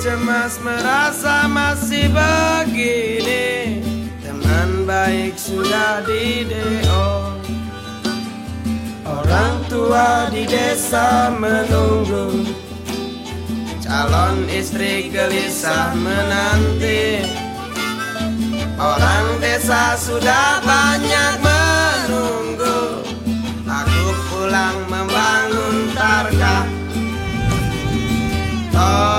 cemas merasa masih begini. Teman baik sudah di DO Orang tua di desa menunggu. Calon istri gelisah menanti. Orang desa sudah banyak menunggu. Aku pulang membangun targa Tolonglah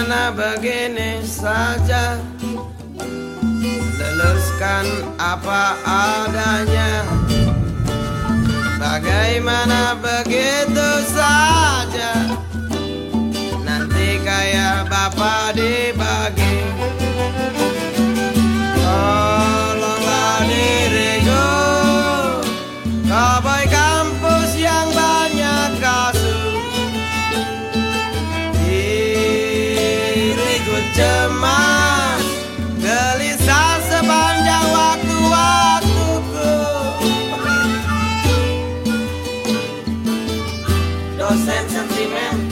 Bagaimana begini saja. Luluskan apa adanya. Bagaimana begitu Amen.